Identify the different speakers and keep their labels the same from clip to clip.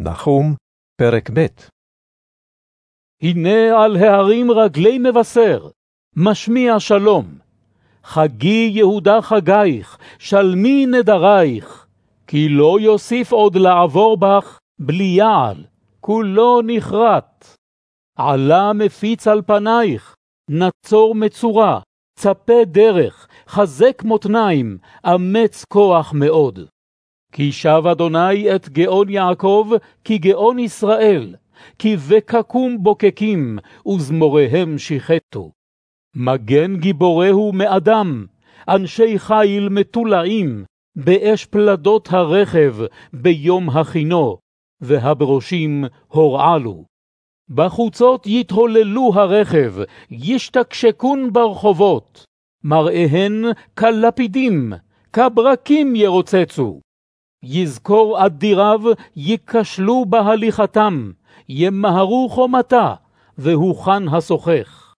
Speaker 1: נחום, פרק ב'
Speaker 2: הנה על ההרים רגלי מבשר, משמיע שלום. חגי יהודה חגייך, שלמי נדרייך, כי לא יוסיף עוד לעבור בך בלי יעל, כולו נכרת. עלה מפיץ על פנייך, נצור מצורה, צפה דרך, חזק מותניים, אמץ כוח מאוד. כי שב אדוני את גאון יעקב, כי גאון ישראל, כי וקקום בוקקים, וזמוריהם שיחתו. מגן גיבורהו מאדם, אנשי חיל מתולעים, באש פלדות הרכב, ביום הכינו, והברושים הורעלו. בחוצות יתהוללו הרכב, ישתקשקון ברחובות, מראיהן כלפידים, כברקים ירוצצו. יזכור אדיריו ייכשלו בהליכתם, ימהרו חומתה, והוכן השוחך.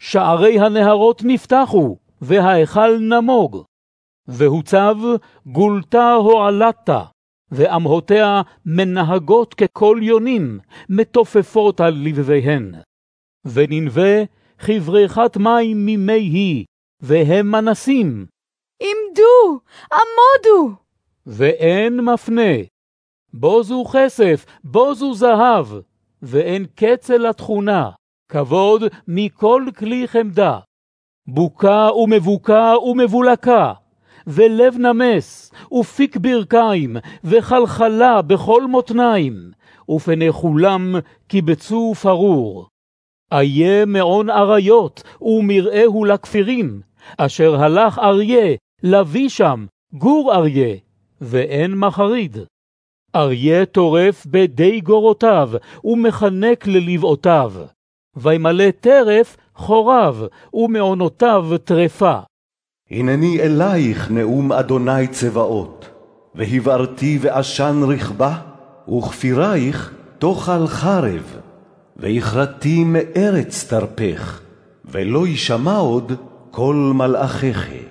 Speaker 2: שערי הנהרות נפתחו, וההיכל נמוג. והוצב גולתה הועלתה, ואמהותיה מנהגות ככל יונים, מתופפות על לבביהן. וננבה כבריכת מים ממי היא, והם מנסים.
Speaker 3: עמדו, עמודו.
Speaker 2: ואין מפנה. בוזו כסף, בוזו זהב, ואין קצל לתכונה, כבוד מכל כלי חמדה. בוקה ומבוקה ומבולקה, ולב נמס, ופיק ברכיים, וחלחלה בכל מותניים, ופני כולם קיבצו פרור. איה מעון אריות, ומראהו לכפירים, אשר הלך אריה, לביא שם, גור אריה, ואין מחריד. אריה טורף בדי גורותיו, ומחנק ללבעותיו. וימלא טרף חוריו, ומעונותיו טרפה.
Speaker 4: הנני אלייך נאום אדוני צבאות, והבערתי ועשן רכבה, וכפירייך תאכל חרב, והכרתי מארץ תרפך, ולא יישמע עוד כל מלאכיך.